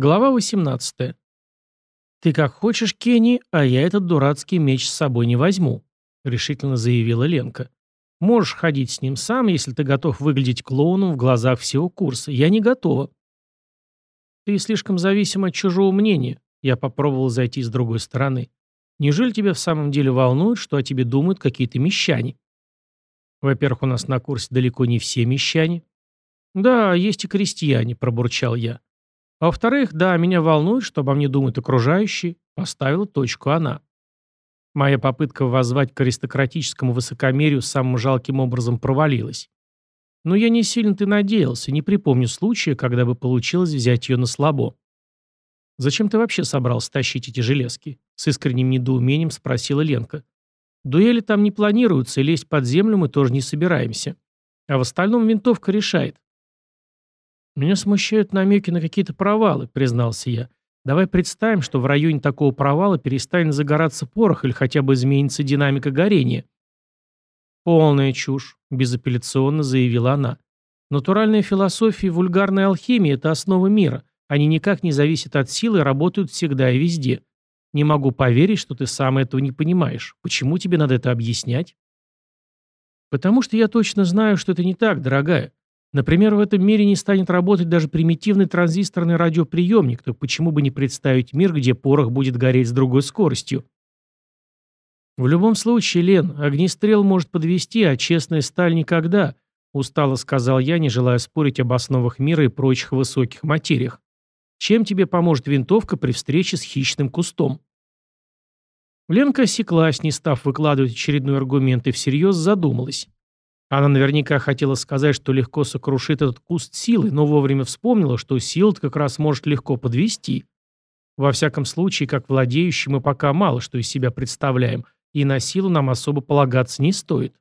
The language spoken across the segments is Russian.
Глава 18. «Ты как хочешь, Кенни, а я этот дурацкий меч с собой не возьму», — решительно заявила Ленка. «Можешь ходить с ним сам, если ты готов выглядеть клоуном в глазах всего курса. Я не готова». «Ты слишком зависим от чужого мнения», — я попробовал зайти с другой стороны. «Неужели тебя в самом деле волнует, что о тебе думают какие-то мещане?» «Во-первых, у нас на курсе далеко не все мещане». «Да, есть и крестьяне», — пробурчал я. А во-вторых, да, меня волнует, что обо мне думают окружающие, поставила точку она. Моя попытка воззвать к аристократическому высокомерию самым жалким образом провалилась. Но я не сильно-то надеялся, не припомню случая, когда бы получилось взять ее на слабо. «Зачем ты вообще собрался тащить эти железки?» С искренним недоумением спросила Ленка. «Дуэли там не планируются, и лезть под землю мы тоже не собираемся. А в остальном винтовка решает. «Меня смущают намеки на какие-то провалы», — признался я. «Давай представим, что в районе такого провала перестанет загораться порох или хотя бы изменится динамика горения». «Полная чушь», — безапелляционно заявила она. «Натуральная философия и вульгарная алхимия — это основа мира. Они никак не зависят от силы и работают всегда и везде. Не могу поверить, что ты сам этого не понимаешь. Почему тебе надо это объяснять?» «Потому что я точно знаю, что это не так, дорогая. Например, в этом мире не станет работать даже примитивный транзисторный радиоприемник, то почему бы не представить мир, где порох будет гореть с другой скоростью? В любом случае, Лен, огнестрел может подвести, а честная сталь никогда, устало сказал я, не желая спорить об основах мира и прочих высоких материях. Чем тебе поможет винтовка при встрече с хищным кустом? Ленка осеклась, не став выкладывать очередной аргумент, и всерьез задумалась. Она наверняка хотела сказать, что легко сокрушит этот куст силой, но вовремя вспомнила, что сила как раз может легко подвести. Во всяком случае, как владеющие мы пока мало что из себя представляем, и на силу нам особо полагаться не стоит.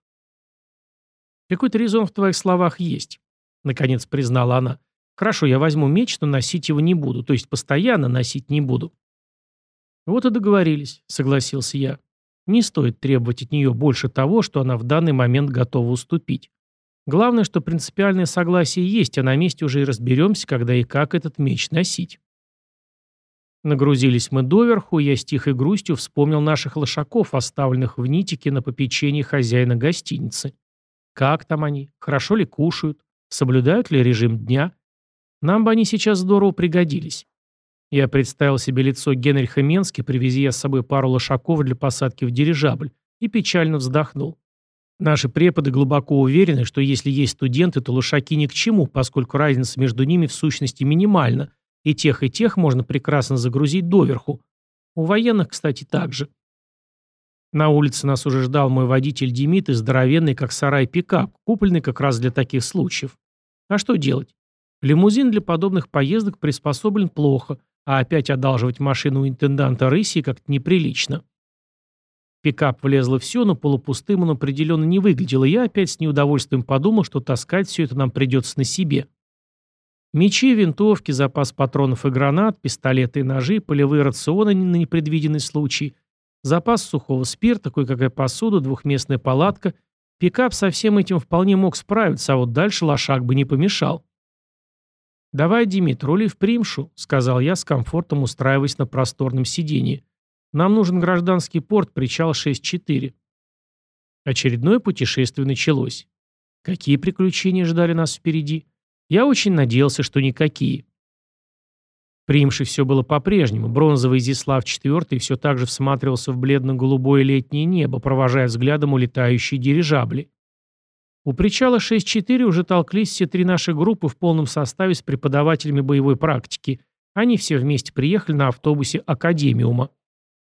«Какой-то резон в твоих словах есть», — наконец признала она. «Хорошо, я возьму меч, но носить его не буду, то есть постоянно носить не буду». «Вот и договорились», — согласился я. Не стоит требовать от нее больше того, что она в данный момент готова уступить. Главное, что принципиальное согласие есть, а на месте уже и разберемся, когда и как этот меч носить. Нагрузились мы доверху, и я с тихой грустью вспомнил наших лошаков, оставленных в нитике на попечении хозяина гостиницы. Как там они? Хорошо ли кушают? Соблюдают ли режим дня? Нам бы они сейчас здорово пригодились. Я представил себе лицо Генриха Менски, привези с собой пару лошаков для посадки в дирижабль, и печально вздохнул. Наши преподы глубоко уверены, что если есть студенты, то лошаки ни к чему, поскольку разница между ними в сущности минимальна, и тех, и тех можно прекрасно загрузить доверху. У военных, кстати, также. На улице нас уже ждал мой водитель Демид и здоровенный, как сарай, пикап, купленный как раз для таких случаев. А что делать? Лимузин для подобных поездок приспособлен плохо, а опять одалживать машину у интенданта Рыси как-то неприлично. Пикап влезло все, но полупустым он определенно не выглядел, и я опять с неудовольствием подумал, что таскать все это нам придется на себе. Мечи, винтовки, запас патронов и гранат, пистолеты и ножи, полевые рационы на непредвиденный случай, запас сухого спирта, кое-какая посуда, двухместная палатка. Пикап со всем этим вполне мог справиться, а вот дальше лошак бы не помешал. «Давай, Димит, рули в примшу», — сказал я с комфортом, устраиваясь на просторном сиденье. «Нам нужен гражданский порт, причал 6-4». Очередное путешествие началось. Какие приключения ждали нас впереди? Я очень надеялся, что никакие. Примши все было по-прежнему. Бронзовый Изяслав IV все так же всматривался в бледно-голубое летнее небо, провожая взглядом улетающие дирижабли. У причала 6-4 уже толклись все три наши группы в полном составе с преподавателями боевой практики. Они все вместе приехали на автобусе Академиума.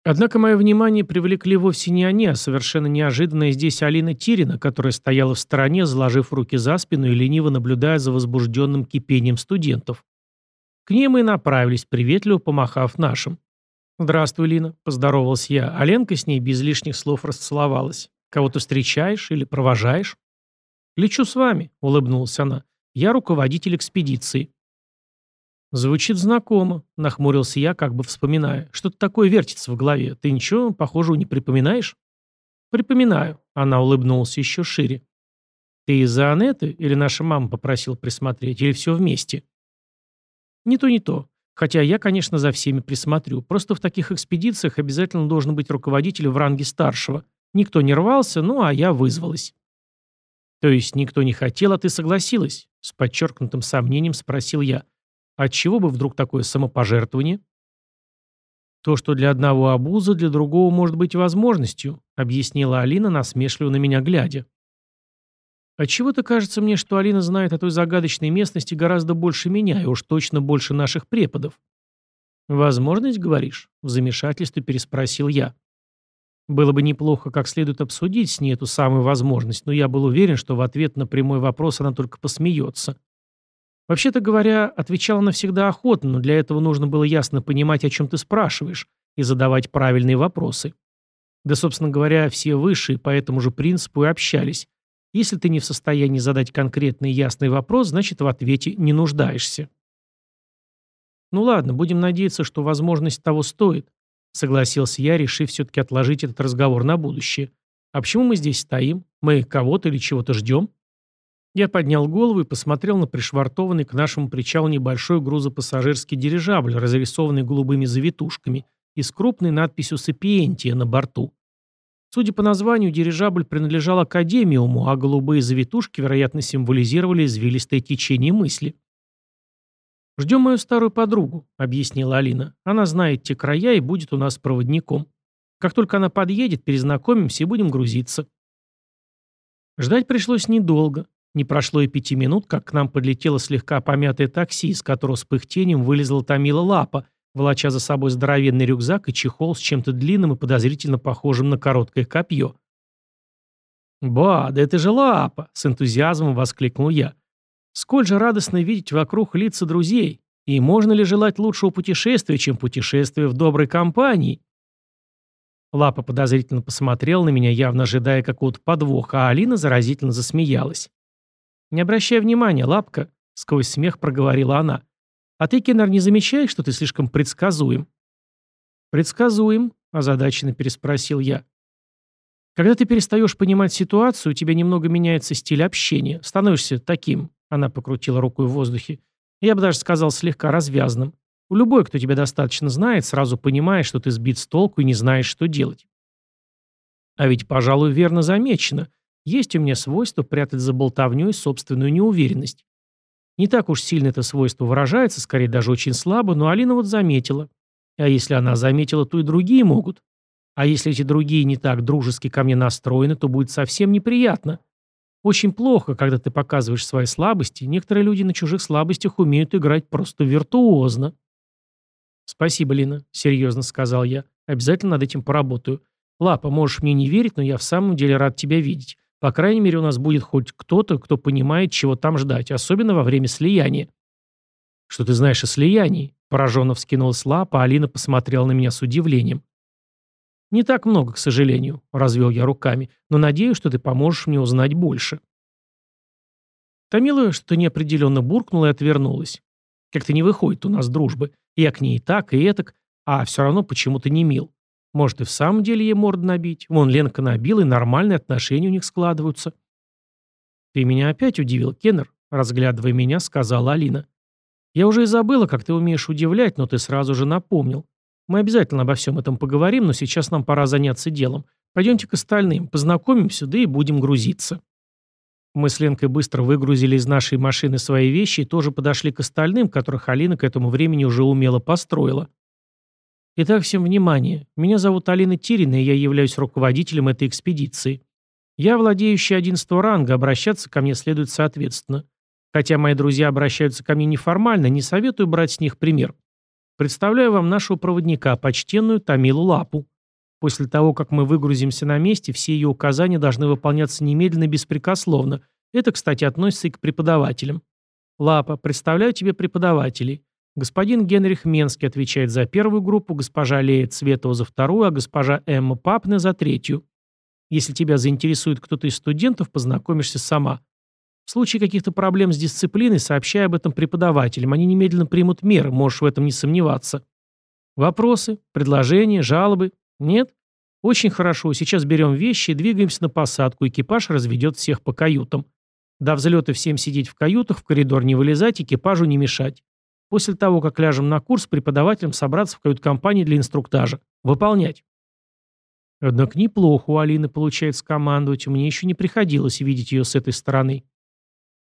Однако мое внимание привлекли вовсе не они, а совершенно неожиданная здесь Алина Тирина, которая стояла в стороне, заложив руки за спину и лениво наблюдая за возбужденным кипением студентов. К ней мы и направились, приветливо помахав нашим. «Здравствуй, Лина», — поздоровался я, а Ленка с ней без лишних слов расцеловалась. «Кого-то встречаешь или провожаешь?» «Лечу с вами», — улыбнулась она. «Я руководитель экспедиции». «Звучит знакомо», — нахмурился я, как бы вспоминая. «Что-то такое вертится в голове. Ты ничего похожего не припоминаешь?» «Припоминаю», — она улыбнулась еще шире. «Ты из-за Анеты или наша мама попросила присмотреть, или все вместе?» «Не то, не то. Хотя я, конечно, за всеми присмотрю. Просто в таких экспедициях обязательно должен быть руководитель в ранге старшего. Никто не рвался, ну а я вызвалась. То есть никто не хотел, а ты согласилась? С подчеркнутым сомнением спросил я. Отчего бы вдруг такое самопожертвование? То, что для одного обуза, для другого может быть возможностью, объяснила Алина, насмешливо на меня глядя. Отчего-то кажется мне, что Алина знает о той загадочной местности гораздо больше меня, и уж точно больше наших преподов. «Возможность, говоришь?» — в замешательстве переспросил я. Было бы неплохо как следует обсудить с ней эту самую возможность, но я был уверен, что в ответ на прямой вопрос она только посмеется. Вообще-то говоря, отвечала она всегда охотно, но для этого нужно было ясно понимать, о чем ты спрашиваешь, и задавать правильные вопросы. Да, собственно говоря, все высшие по этому же принципу и общались. Если ты не в состоянии задать конкретный ясный вопрос, значит в ответе не нуждаешься. Ну ладно, будем надеяться, что возможность того стоит, согласился я, решив все-таки отложить этот разговор на будущее. А почему мы здесь стоим? Мы кого-то или чего-то ждем? Я поднял голову и посмотрел на пришвартованный к нашему причалу небольшой грузопассажирский дирижабль, разрисованный голубыми завитушками и с крупной надписью «Сапиентия» на борту. Судя по названию, дирижабль принадлежал Академиуму, а голубые завитушки, вероятно, символизировали извилистое течение мысли. «Ждем мою старую подругу», — объяснила Алина. «Она знает те края и будет у нас проводником. Как только она подъедет, перезнакомимся и будем грузиться». Ждать пришлось недолго. Не прошло и пяти минут, как к нам подлетело слегка помятое такси, из которого с пыхтением вылезла Томила Лапа, волоча за собой здоровенный рюкзак и чехол с чем-то длинным и подозрительно похожим на короткое копье. «Ба, да это же Лапа!» — с энтузиазмом воскликнул я. «Сколь же радостно видеть вокруг лица друзей! И можно ли желать лучшего путешествия, чем путешествие в доброй компании?» Лапа подозрительно посмотрел на меня, явно ожидая какого-то подвоха, а Алина заразительно засмеялась. «Не обращай внимания, лапка», — сквозь смех проговорила она. «А ты, Кеннер, не замечаешь, что ты слишком предсказуем?» «Предсказуем», — озадаченно переспросил я. «Когда ты перестаешь понимать ситуацию, у тебя немного меняется стиль общения, становишься таким», — она покрутила рукой в воздухе. «Я бы даже сказал слегка развязным. У любой, кто тебя достаточно знает, сразу понимает, что ты сбит с толку и не знаешь, что делать». А ведь, пожалуй, верно замечено. Есть у меня свойство прятать за болтовней собственную неуверенность. Не так уж сильно это свойство выражается, скорее даже очень слабо, но Алина вот заметила. А если она заметила, то и другие могут. А если эти другие не так дружески ко мне настроены, то будет совсем неприятно. Очень плохо, когда ты показываешь свои слабости. Некоторые люди на чужих слабостях умеют играть просто виртуозно. «Спасибо, Лина», — серьезно сказал я. «Обязательно над этим поработаю. Лапа, можешь мне не верить, но я в самом деле рад тебя видеть. По крайней мере, у нас будет хоть кто-то, кто понимает, чего там ждать, особенно во время слияния. «Что ты знаешь о слиянии?» Пораженно вскинулась лапа, а Алина посмотрела на меня с удивлением. «Не так много, к сожалению», — развел я руками, «но надеюсь, что ты поможешь мне узнать больше». Томила что неопределенно буркнула и отвернулась. Как-то не выходит у нас дружбы. Я к ней и так, и этак, а все равно почему-то не мил. Может, и в самом деле ей морду набить. Вон Ленка набила, и нормальные отношения у них складываются. «Ты меня опять удивил, Кеннер», — разглядывая меня, сказала Алина. «Я уже и забыла, как ты умеешь удивлять, но ты сразу же напомнил. Мы обязательно обо всем этом поговорим, но сейчас нам пора заняться делом. Пойдемте к остальным, познакомимся, да и будем грузиться». Мы с Ленкой быстро выгрузили из нашей машины свои вещи и тоже подошли к остальным, которых Алина к этому времени уже умело построила. Итак, всем внимание. Меня зовут Алина Тирина, и я являюсь руководителем этой экспедиции. Я владеющий 11 ранга, обращаться ко мне следует соответственно. Хотя мои друзья обращаются ко мне неформально, не советую брать с них пример. Представляю вам нашего проводника, почтенную Тамилу Лапу. После того, как мы выгрузимся на месте, все ее указания должны выполняться немедленно и беспрекословно. Это, кстати, относится и к преподавателям. Лапа, представляю тебе преподавателей. Господин Генрих Менский отвечает за первую группу, госпожа Лея Цветова за вторую, а госпожа Эмма Папна за третью. Если тебя заинтересует кто-то из студентов, познакомишься сама. В случае каких-то проблем с дисциплиной сообщай об этом преподавателям. Они немедленно примут меры, можешь в этом не сомневаться. Вопросы, предложения, жалобы? Нет? Очень хорошо. Сейчас берем вещи и двигаемся на посадку. Экипаж разведет всех по каютам. До взлета всем сидеть в каютах, в коридор не вылезать, экипажу не мешать. После того, как ляжем на курс, преподавателям собраться в кают-компании для инструктажа. Выполнять. Однако неплохо у Алины получается командовать, мне еще не приходилось видеть ее с этой стороны.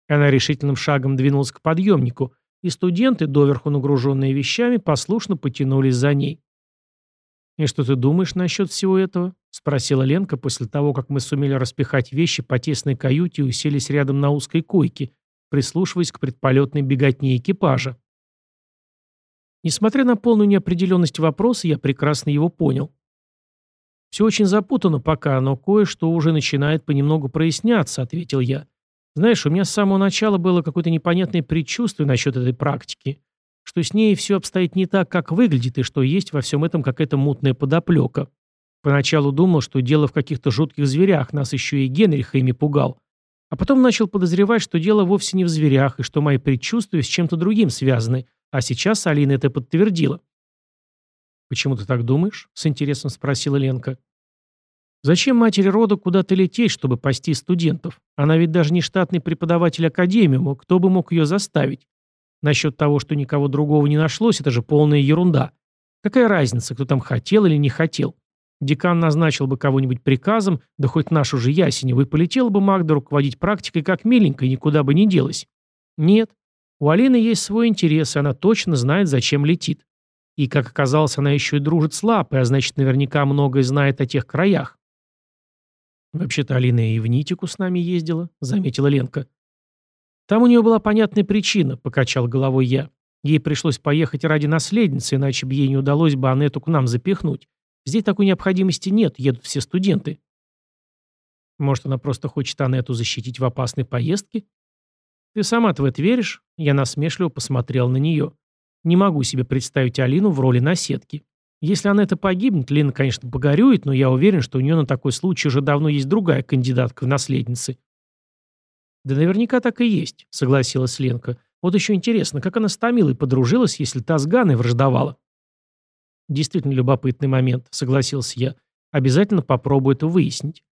Она решительным шагом двинулась к подъемнику, и студенты, доверху нагруженные вещами, послушно потянулись за ней. «И что ты думаешь насчет всего этого?» — спросила Ленка после того, как мы сумели распихать вещи по тесной каюте и уселись рядом на узкой койке, прислушиваясь к предполетной беготне экипажа. Несмотря на полную неопределенность вопроса, я прекрасно его понял. «Все очень запутано пока, но кое-что уже начинает понемногу проясняться», — ответил я. «Знаешь, у меня с самого начала было какое-то непонятное предчувствие насчет этой практики, что с ней все обстоит не так, как выглядит, и что есть во всем этом какая-то мутная подоплека. Поначалу думал, что дело в каких-то жутких зверях, нас еще и Генрих ими пугал. А потом начал подозревать, что дело вовсе не в зверях, и что мои предчувствия с чем-то другим связаны, а сейчас Алина это подтвердила. «Почему ты так думаешь?» — с интересом спросила Ленка. «Зачем матери рода куда-то лететь, чтобы пасти студентов? Она ведь даже не штатный преподаватель академиума, кто бы мог ее заставить? Насчет того, что никого другого не нашлось, это же полная ерунда. Какая разница, кто там хотел или не хотел? Декан назначил бы кого-нибудь приказом, да хоть нашу же Ясеневу, и полетела бы Магда руководить практикой как миленькая, никуда бы не делась. Нет. У Алины есть свой интерес, и она точно знает, зачем летит. И, как оказалось, она еще и дружит с Лапой, а значит, наверняка многое знает о тех краях. «Вообще-то Алина и в Нитику с нами ездила», — заметила Ленка. «Там у нее была понятная причина», — покачал головой я. «Ей пришлось поехать ради наследницы, иначе бы ей не удалось бы Анету к нам запихнуть. Здесь такой необходимости нет, едут все студенты». «Может, она просто хочет Анету защитить в опасной поездке?» «Ты сама-то в это веришь?» Я насмешливо посмотрел на нее. Не могу себе представить Алину в роли наседки. Если она это погибнет, Лена, конечно, погорюет, но я уверен, что у нее на такой случай уже давно есть другая кандидатка в наследницы. Да наверняка так и есть, согласилась Ленка. Вот еще интересно, как она с Томилой подружилась, если та с Ганой враждовала? Действительно любопытный момент, согласился я. Обязательно попробую это выяснить.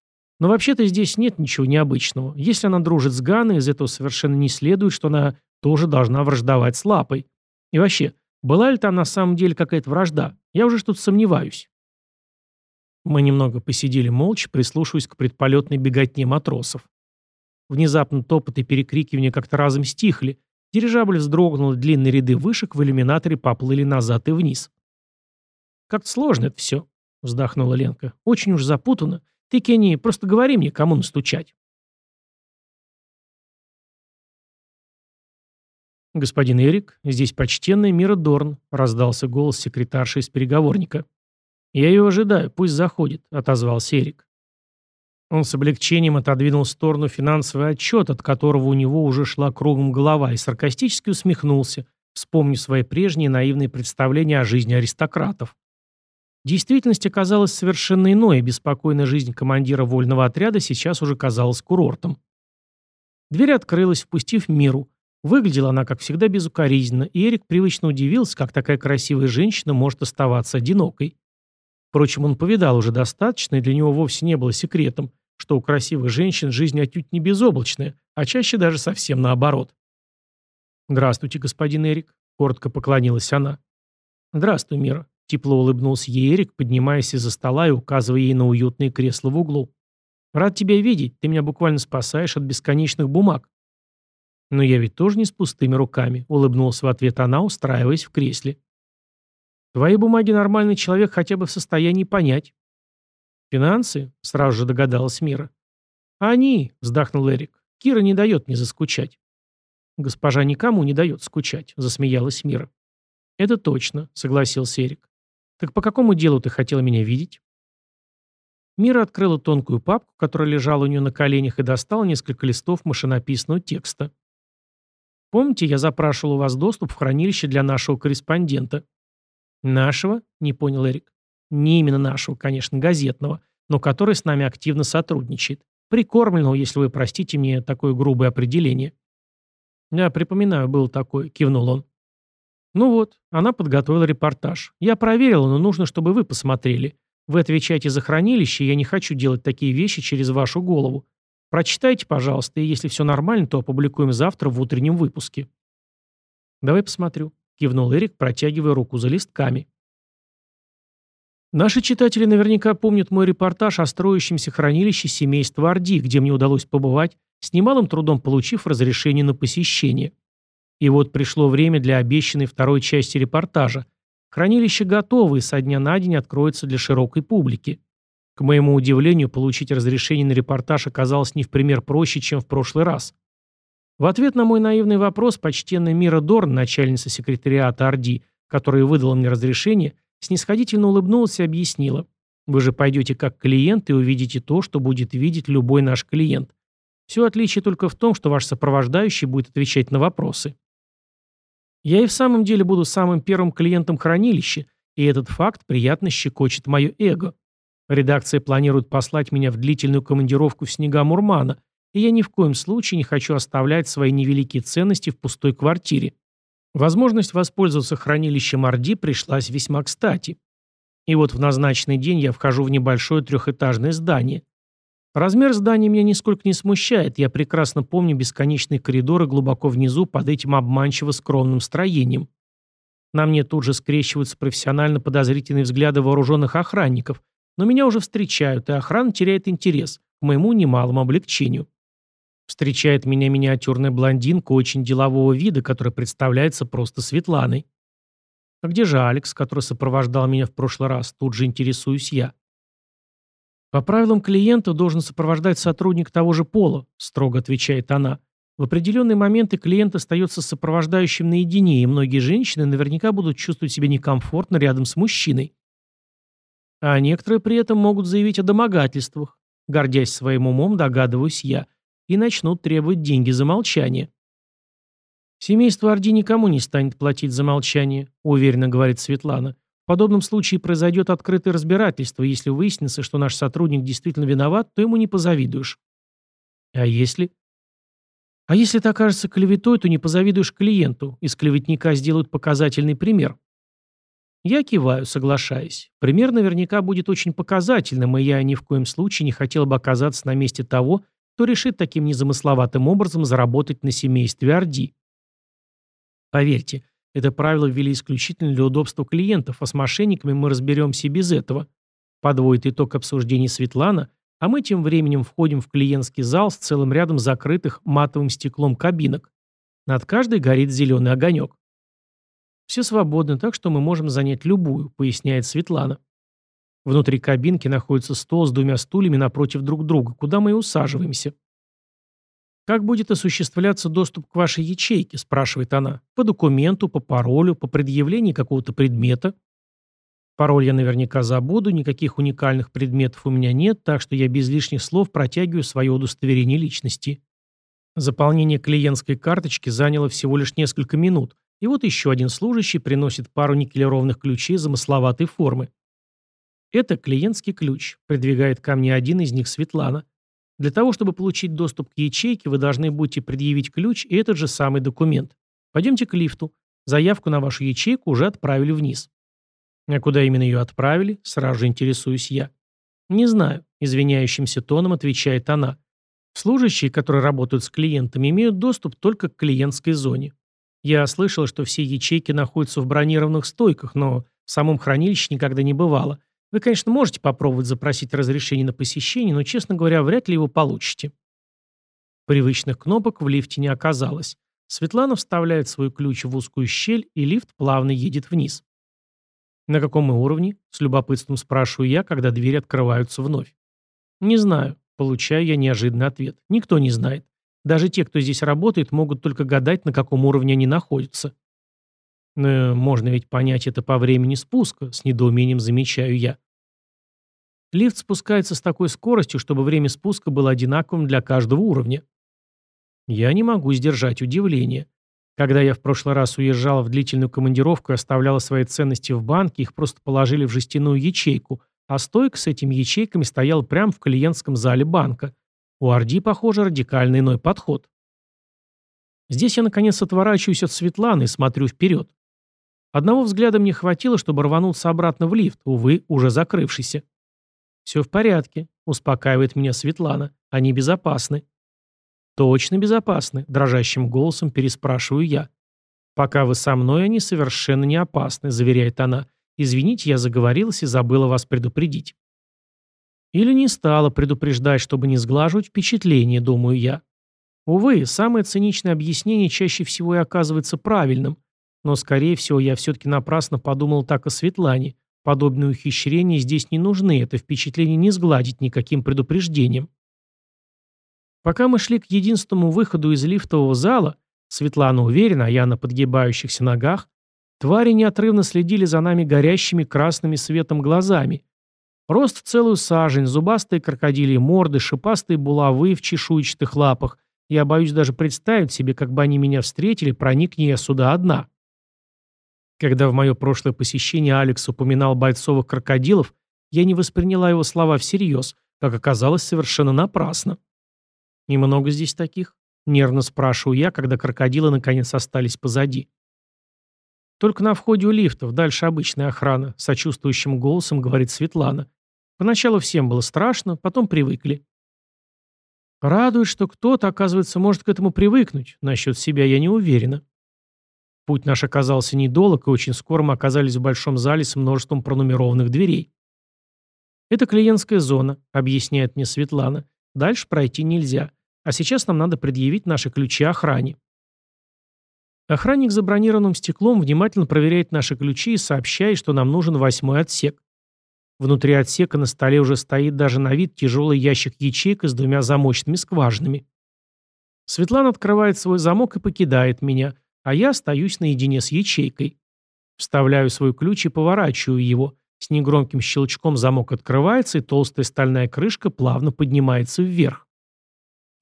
Но вообще-то здесь нет ничего необычного. Если она дружит с Ганой, из этого совершенно не следует, что она тоже должна враждовать с Лапой. И вообще, была ли там на самом деле какая-то вражда? Я уже что-то сомневаюсь. Мы немного посидели молча, прислушиваясь к предполетной беготне матросов. Внезапно топот и перекрикивания как-то разом стихли. Дирижабль вздрогнул, длинные ряды вышек в иллюминаторе поплыли назад и вниз. «Как-то сложно это все», — вздохнула Ленка. «Очень уж запутано. Ты, Кенни, просто говори мне, кому настучать». «Господин Эрик, здесь почтенная Мира Дорн», — раздался голос секретарши из переговорника. «Я ее ожидаю, пусть заходит», — отозвался Эрик. Он с облегчением отодвинул в сторону финансовый отчет, от которого у него уже шла кругом голова, и саркастически усмехнулся, вспомнив свои прежние наивные представления о жизни аристократов. Действительность оказалась совершенно иной, и беспокойная жизнь командира вольного отряда сейчас уже казалась курортом. Дверь открылась, впустив Миру. Выглядела она, как всегда, безукоризненно, и Эрик привычно удивился, как такая красивая женщина может оставаться одинокой. Впрочем, он повидал уже достаточно, и для него вовсе не было секретом, что у красивых женщин жизнь отнюдь не безоблачная, а чаще даже совсем наоборот. «Здравствуйте, господин Эрик», — коротко поклонилась она. «Здравствуй, Мира», — тепло улыбнулся ей Эрик, поднимаясь из-за стола и указывая ей на уютное кресло в углу. «Рад тебя видеть, ты меня буквально спасаешь от бесконечных бумаг». «Но я ведь тоже не с пустыми руками», — улыбнулась в ответ она, устраиваясь в кресле. «Твои бумаги нормальный человек хотя бы в состоянии понять». «Финансы?» — сразу же догадалась Мира. «Они», — вздохнул Эрик. «Кира не дает мне заскучать». «Госпожа никому не дает скучать», — засмеялась Мира. «Это точно», — согласился Эрик. «Так по какому делу ты хотела меня видеть?» Мира открыла тонкую папку, которая лежала у нее на коленях, и достала несколько листов машинописного текста. Помните, я запрашивал у вас доступ в хранилище для нашего корреспондента? Нашего? Не понял Эрик. Не именно нашего, конечно, газетного, но который с нами активно сотрудничает. Прикормленного, если вы простите мне такое грубое определение. Я припоминаю, был такой, кивнул он. Ну вот, она подготовила репортаж. Я проверила, но нужно, чтобы вы посмотрели. Вы отвечаете за хранилище, я не хочу делать такие вещи через вашу голову. Прочитайте, пожалуйста, и если все нормально, то опубликуем завтра в утреннем выпуске. Давай посмотрю, — кивнул Эрик, протягивая руку за листками. Наши читатели наверняка помнят мой репортаж о строящемся хранилище семейства Орди, где мне удалось побывать, с немалым трудом получив разрешение на посещение. И вот пришло время для обещанной второй части репортажа. Хранилище готово и со дня на день откроется для широкой публики. К моему удивлению, получить разрешение на репортаж оказалось не в пример проще, чем в прошлый раз. В ответ на мой наивный вопрос почтенная Мира Дорн, начальница секретариата Орди, которая выдала мне разрешение, снисходительно улыбнулась и объяснила. Вы же пойдете как клиент и увидите то, что будет видеть любой наш клиент. Все отличие только в том, что ваш сопровождающий будет отвечать на вопросы. Я и в самом деле буду самым первым клиентом хранилища, и этот факт приятно щекочет мое эго. Редакция планирует послать меня в длительную командировку в снега Мурмана, и я ни в коем случае не хочу оставлять свои невеликие ценности в пустой квартире. Возможность воспользоваться хранилищем Орди пришлась весьма кстати. И вот в назначенный день я вхожу в небольшое трехэтажное здание. Размер здания меня нисколько не смущает, я прекрасно помню бесконечные коридоры глубоко внизу под этим обманчиво скромным строением. На мне тут же скрещиваются профессионально подозрительные взгляды вооруженных охранников, но меня уже встречают, и охрана теряет интерес, к моему немалому облегчению. Встречает меня миниатюрная блондинка очень делового вида, которая представляется просто Светланой. А где же Алекс, который сопровождал меня в прошлый раз? Тут же интересуюсь я. По правилам клиента должен сопровождать сотрудник того же пола, строго отвечает она. В определенные моменты клиент остается сопровождающим наедине, и многие женщины наверняка будут чувствовать себя некомфортно рядом с мужчиной. А некоторые при этом могут заявить о домогательствах. Гордясь своим умом, догадываюсь я, и начнут требовать деньги за молчание. Семейство Орди никому не станет платить за молчание, уверенно говорит Светлана. В подобном случае произойдет открытое разбирательство, если выяснится, что наш сотрудник действительно виноват, то ему не позавидуешь. А если? А если это окажется клеветой, то не позавидуешь клиенту, из клеветника сделают показательный пример. Я киваю, соглашаясь. Пример наверняка будет очень показательным, и я ни в коем случае не хотел бы оказаться на месте того, кто решит таким незамысловатым образом заработать на семействе Орди. Поверьте, это правило ввели исключительно для удобства клиентов, а с мошенниками мы разберемся и без этого. Подводит итог обсуждений Светлана, а мы тем временем входим в клиентский зал с целым рядом закрытых матовым стеклом кабинок. Над каждой горит зеленый огонек. «Все свободны, так что мы можем занять любую», — поясняет Светлана. Внутри кабинки находится стол с двумя стульями напротив друг друга, куда мы и усаживаемся. «Как будет осуществляться доступ к вашей ячейке?» – спрашивает она. «По документу, по паролю, по предъявлению какого-то предмета?» Пароль я наверняка забуду, никаких уникальных предметов у меня нет, так что я без лишних слов протягиваю свое удостоверение личности. Заполнение клиентской карточки заняло всего лишь несколько минут, и вот еще один служащий приносит пару никелированных ключей замысловатой формы. Это клиентский ключ, придвигает ко мне один из них Светлана. Для того, чтобы получить доступ к ячейке, вы должны будете предъявить ключ и этот же самый документ. Пойдемте к лифту. Заявку на вашу ячейку уже отправили вниз. А куда именно ее отправили, сразу же интересуюсь я. Не знаю, извиняющимся тоном отвечает она. Служащие, которые работают с клиентами, имеют доступ только к клиентской зоне. Я слышал, что все ячейки находятся в бронированных стойках, но в самом хранилище никогда не бывало. Вы, конечно, можете попробовать запросить разрешение на посещение, но, честно говоря, вряд ли его получите. Привычных кнопок в лифте не оказалось. Светлана вставляет свой ключ в узкую щель, и лифт плавно едет вниз. «На каком мы уровне?» – с любопытством спрашиваю я, когда двери открываются вновь. «Не знаю», – получаю я неожиданный ответ. «Никто не знает. Даже те, кто здесь работает, могут только гадать, на каком уровне они находятся. Но можно ведь понять это по времени спуска, с недоумением замечаю я. Лифт спускается с такой скоростью, чтобы время спуска было одинаковым для каждого уровня. Я не могу сдержать удивление. Когда я в прошлый раз уезжала в длительную командировку и оставляла свои ценности в банке, их просто положили в жестяную ячейку, а стойка с этими ячейками стояла прямо в клиентском зале банка. У Орди, похоже, радикально иной подход. Здесь я, наконец, отворачиваюсь от Светланы и смотрю вперед. Одного взгляда мне хватило, чтобы рвануться обратно в лифт, увы, уже закрывшийся. «Все в порядке», — успокаивает меня Светлана. «Они безопасны». «Точно безопасны», — дрожащим голосом переспрашиваю я. «Пока вы со мной, они совершенно не опасны», — заверяет она. «Извините, я заговорилась и забыла вас предупредить». Или не стала предупреждать, чтобы не сглаживать впечатление, думаю я. Увы, самое циничное объяснение чаще всего и оказывается правильным. Но, скорее всего, я все-таки напрасно подумал так о Светлане. Подобные ухищрения здесь не нужны, это впечатление не сгладить никаким предупреждением. Пока мы шли к единственному выходу из лифтового зала, Светлана уверена, а я на подгибающихся ногах, твари неотрывно следили за нами горящими красными светом глазами. Рост целую сажень, зубастые крокодильи морды, шипастые булавы в чешуйчатых лапах. Я боюсь даже представить себе, как бы они меня встретили, проникни я сюда одна. Когда в мое прошлое посещение Алекс упоминал бойцовых крокодилов, я не восприняла его слова всерьез, как оказалось, совершенно напрасно. «И много здесь таких?» — нервно спрашиваю я, когда крокодилы наконец остались позади. «Только на входе у лифтов, дальше обычная охрана», — сочувствующим голосом говорит Светлана. «Поначалу всем было страшно, потом привыкли». Радует, что кто-то, оказывается, может к этому привыкнуть. Насчет себя я не уверена. Путь наш оказался недолг, и очень скоро мы оказались в большом зале с множеством пронумерованных дверей. «Это клиентская зона», — объясняет мне Светлана. «Дальше пройти нельзя. А сейчас нам надо предъявить наши ключи охране». Охранник за бронированным стеклом внимательно проверяет наши ключи и сообщает, что нам нужен восьмой отсек. Внутри отсека на столе уже стоит даже на вид тяжелый ящик ячейка с двумя замочными скважинами. Светлана открывает свой замок и покидает меня, а я остаюсь наедине с ячейкой. Вставляю свой ключ и поворачиваю его. С негромким щелчком замок открывается, и толстая стальная крышка плавно поднимается вверх.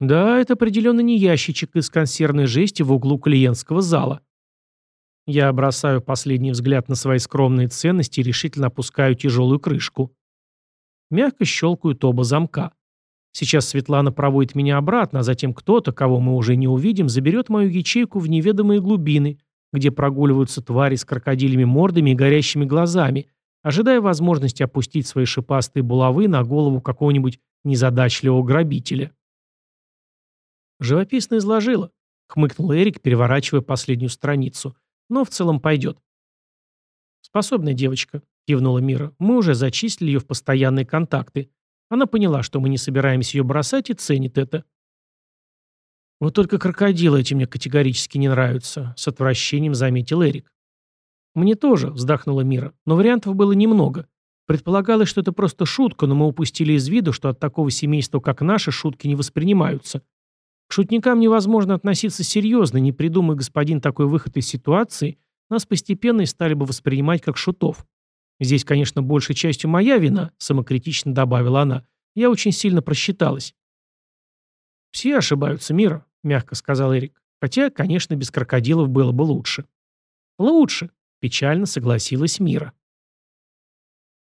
Да, это определенно не ящичек из консервной жести в углу клиентского зала. Я бросаю последний взгляд на свои скромные ценности и решительно опускаю тяжелую крышку. Мягко щелкают оба замка. Сейчас Светлана проводит меня обратно, а затем кто-то, кого мы уже не увидим, заберет мою ячейку в неведомые глубины, где прогуливаются твари с крокодильями мордами и горящими глазами, ожидая возможности опустить свои шипастые булавы на голову какого-нибудь незадачливого грабителя. «Живописно изложила», — хмыкнул Эрик, переворачивая последнюю страницу. «Но в целом пойдет». «Способная девочка», — кивнула Мира. «Мы уже зачислили ее в постоянные контакты. Она поняла, что мы не собираемся ее бросать и ценит это. «Вот только крокодилы эти мне категорически не нравятся», — с отвращением заметил Эрик. «Мне тоже», — вздохнула Мира, — «но вариантов было немного. Предполагалось, что это просто шутка, но мы упустили из виду, что от такого семейства, как наше, шутки не воспринимаются. Шутникам невозможно относиться серьезно, не придумай господин такой выход из ситуации, нас постепенно и стали бы воспринимать как шутов. Здесь, конечно, большей частью моя вина, самокритично добавила она. Я очень сильно просчиталась. Все ошибаются, Мира, мягко сказал Эрик. Хотя, конечно, без крокодилов было бы лучше. Лучше, печально согласилась Мира.